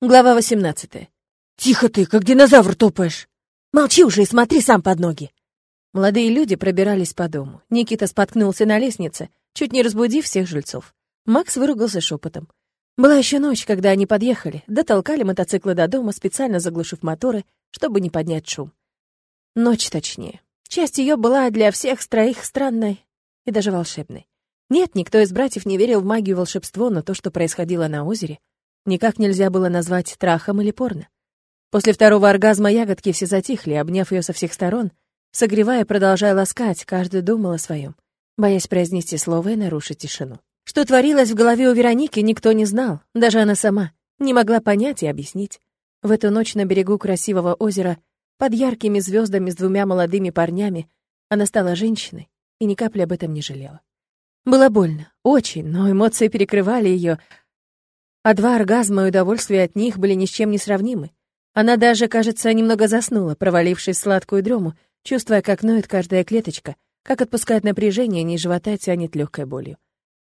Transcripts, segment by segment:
Глава 18. «Тихо ты, как динозавр топаешь! Молчи уже и смотри сам под ноги!» Молодые люди пробирались по дому. Никита споткнулся на лестнице, чуть не разбудив всех жильцов. Макс выругался шепотом. Была еще ночь, когда они подъехали, дотолкали мотоциклы до дома, специально заглушив моторы, чтобы не поднять шум. Ночь точнее. Часть ее была для всех троих странной и даже волшебной. Нет, никто из братьев не верил в магию и волшебство, но то, что происходило на озере, никак нельзя было назвать трахом или порно. После второго оргазма ягодки все затихли, обняв ее со всех сторон, согревая, продолжая ласкать, каждый думал о своем, боясь произнести слово и нарушить тишину. Что творилось в голове у Вероники, никто не знал, даже она сама не могла понять и объяснить. В эту ночь на берегу красивого озера, под яркими звездами с двумя молодыми парнями, она стала женщиной и ни капли об этом не жалела. Было больно, очень, но эмоции перекрывали ее, а два оргазма и удовольствия от них были ни с чем не сравнимы. Она даже, кажется, немного заснула, провалившись в сладкую дрему, чувствуя, как ноет каждая клеточка, как отпускает напряжение, низ живота тянет легкой болью.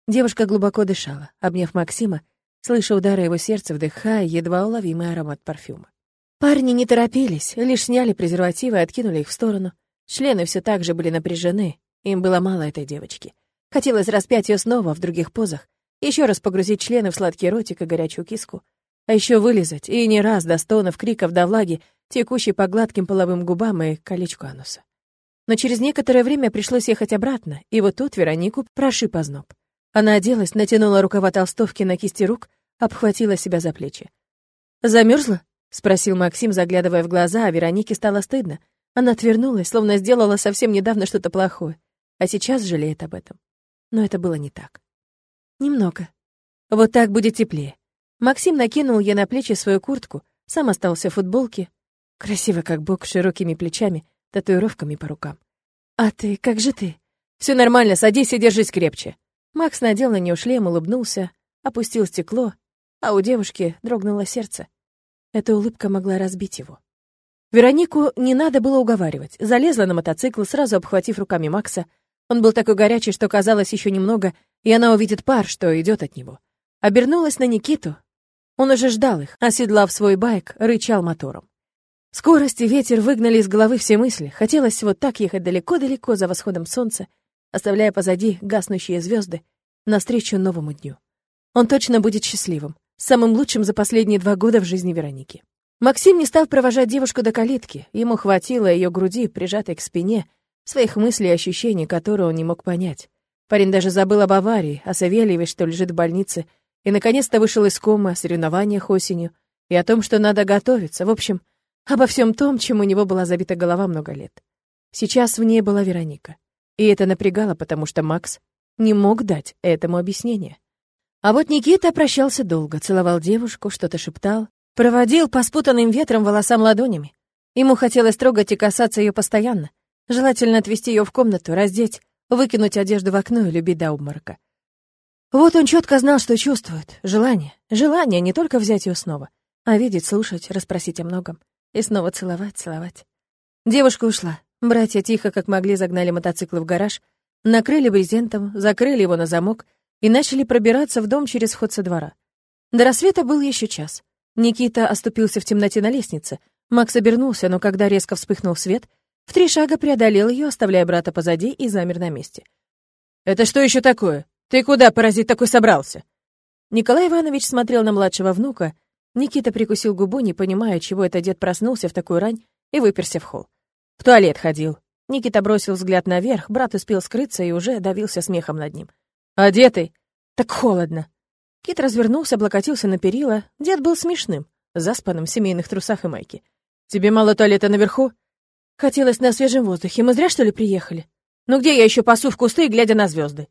Девушка глубоко дышала, обняв Максима, слыша удары его сердца, вдыхая едва уловимый аромат парфюма. Парни не торопились, лишь сняли презервативы и откинули их в сторону. Члены все так же были напряжены, им было мало этой девочки. Хотелось распять ее снова в других позах, еще раз погрузить члены в сладкий ротик и горячую киску. А еще вылезать, и не раз до стонов, криков до влаги, текущей по гладким половым губам и колечку ануса. Но через некоторое время пришлось ехать обратно, и вот тут Веронику прошиб озноб. Она оделась, натянула рукава толстовки на кисти рук, обхватила себя за плечи. Замерзла? спросил Максим, заглядывая в глаза, а Веронике стало стыдно. Она отвернулась, словно сделала совсем недавно что-то плохое, а сейчас жалеет об этом. Но это было не так. Немного. Вот так будет теплее. Максим накинул ей на плечи свою куртку, сам остался в футболке. Красиво, как бок, с широкими плечами, татуировками по рукам. «А ты, как же ты?» Все нормально, садись и держись крепче». Макс надел на нее шлем, улыбнулся, опустил стекло, а у девушки дрогнуло сердце. Эта улыбка могла разбить его. Веронику не надо было уговаривать. Залезла на мотоцикл, сразу обхватив руками Макса. Он был такой горячий, что казалось еще немного, и она увидит пар, что идет от него. Обернулась на Никиту. Он уже ждал их, оседлав свой байк, рычал мотором. Скорость и ветер выгнали из головы все мысли. Хотелось вот так ехать далеко-далеко за восходом солнца, оставляя позади гаснущие звезды, навстречу новому дню. Он точно будет счастливым, самым лучшим за последние два года в жизни Вероники. Максим не стал провожать девушку до калитки. Ему хватило ее груди, прижатой к спине, своих мыслей и ощущений, которые он не мог понять. Парень даже забыл об аварии, о Савельеве, что лежит в больнице, и наконец-то вышел из комы о соревнованиях осенью и о том, что надо готовиться. В общем, обо всем том, чем у него была забита голова много лет. Сейчас в ней была Вероника. И это напрягало, потому что Макс не мог дать этому объяснение. А вот Никита прощался долго, целовал девушку, что-то шептал, проводил по спутанным ветром волосам ладонями. Ему хотелось трогать и касаться ее постоянно, желательно отвести ее в комнату, раздеть, выкинуть одежду в окно и любить до обморока. Вот он четко знал, что чувствует. Желание. Желание не только взять ее снова, а видеть, слушать, расспросить о многом. И снова целовать, целовать. Девушка ушла. Братья тихо, как могли, загнали мотоцикл в гараж, накрыли брезентом, закрыли его на замок и начали пробираться в дом через вход со двора. До рассвета был еще час. Никита оступился в темноте на лестнице. Макс обернулся, но когда резко вспыхнул свет, в три шага преодолел ее, оставляя брата позади, и замер на месте. «Это что еще такое? Ты куда, паразит, такой собрался?» Николай Иванович смотрел на младшего внука. Никита прикусил губу, не понимая, чего это дед проснулся в такую рань и выперся в холл. «В туалет ходил». Никита бросил взгляд наверх, брат успел скрыться и уже давился смехом над ним. «Одетый?» «Так холодно». Кит развернулся, облокотился на перила. Дед был смешным, заспанным в семейных трусах и майке. «Тебе мало туалета наверху?» Хотелось на свежем воздухе. Мы зря, что ли, приехали? Ну где я еще пасу в кусты, глядя на звезды?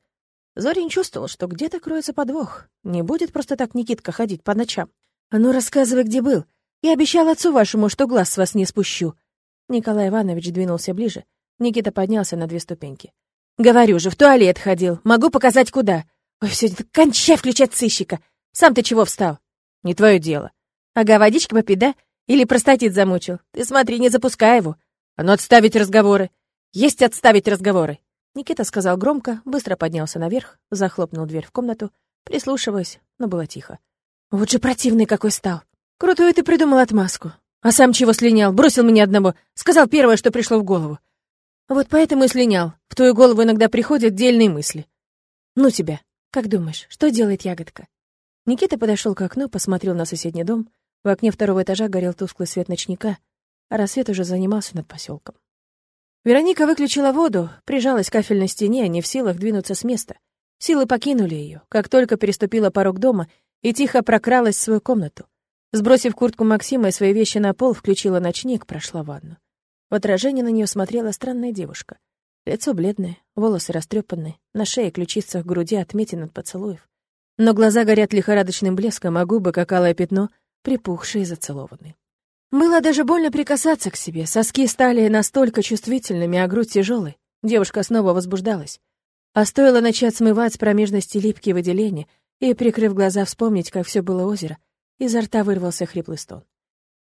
Зорин чувствовал, что где-то кроется подвох. Не будет просто так Никитка ходить по ночам. А ну, рассказывай, где был. Я обещал отцу вашему, что глаз с вас не спущу. Николай Иванович двинулся ближе. Никита поднялся на две ступеньки. Говорю же, в туалет ходил. Могу показать, куда. Ой, все, кончай включать сыщика. Сам ты чего встал? Не твое дело. Ага, водички попить, да? Или простатит замучил? Ты смотри, не запускай его. «А ну отставить разговоры! Есть отставить разговоры!» Никита сказал громко, быстро поднялся наверх, захлопнул дверь в комнату, прислушиваясь, но было тихо. «Вот же противный какой стал!» Крутую ты придумал отмазку. А сам чего слинял? Бросил меня одного. Сказал первое, что пришло в голову. Вот поэтому и слинял. В твою голову иногда приходят дельные мысли. Ну тебя. Как думаешь, что делает ягодка? Никита подошел к окну, посмотрел на соседний дом. В окне второго этажа горел тусклый свет ночника, рассвет уже занимался над поселком. Вероника выключила воду, прижалась к кафельной стене, не в силах двинуться с места. Силы покинули ее, как только переступила порог дома и тихо прокралась в свою комнату. Сбросив куртку Максима и свои вещи на пол, включила ночник, прошла ванну. В отражении на нее смотрела странная девушка. Лицо бледное, волосы растрепанные, на шее, ключицах, груди отметин от поцелуев. Но глаза горят лихорадочным блеском, а губы, как алое пятно, припухшие и зацелованные. Было даже больно прикасаться к себе, соски стали настолько чувствительными, а грудь тяжелой. Девушка снова возбуждалась. А стоило начать смывать с промежности липкие выделения и, прикрыв глаза, вспомнить, как все было озеро, Изо рта вырвался хриплый стон.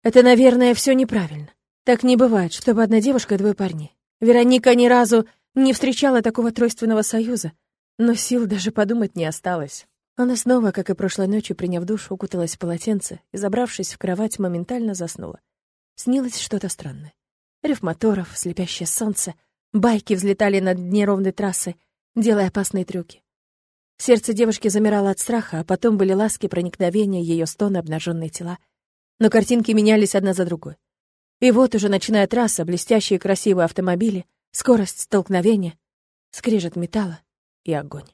Это, наверное, все неправильно. Так не бывает, чтобы одна девушка и двое парней. Вероника ни разу не встречала такого тройственного союза, но сил даже подумать не осталось. Она снова, как и прошлой ночью, приняв душ, укуталась в полотенце и, забравшись в кровать, моментально заснула. Снилось что-то странное. Рев моторов, слепящее солнце, байки взлетали над неровной трассы, делая опасные трюки. Сердце девушки замирало от страха, а потом были ласки, проникновения, ее стоны, обнаженные тела. Но картинки менялись одна за другой. И вот уже начиная трасса, блестящие красивые автомобили, скорость столкновения, скрежет металла и огонь.